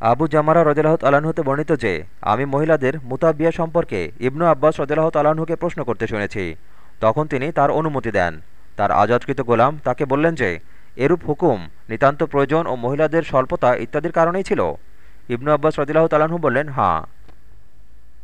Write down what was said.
আবু জামারা রদিল্লাহ তালাহতে বর্ণিত যে, আমি মহিলাদের মুতাবিয়া সম্পর্কে ইবনু আব্বাস রদিল্লাহ তালাহুকে প্রশ্ন করতে শুনেছি। তখন তিনি তার অনুমতি দেন। তার আজাদকৃত গোলাম তাকে বললেন যে, এরূপ হুকুম, নিতান্ত প্রয়োজন ও মহিলাদের স্বল্পতা ইত্যাদির কারণেই ছিল। ইবনু আব্বাস রদিল্লাহ তালাহু বললেন হাঁ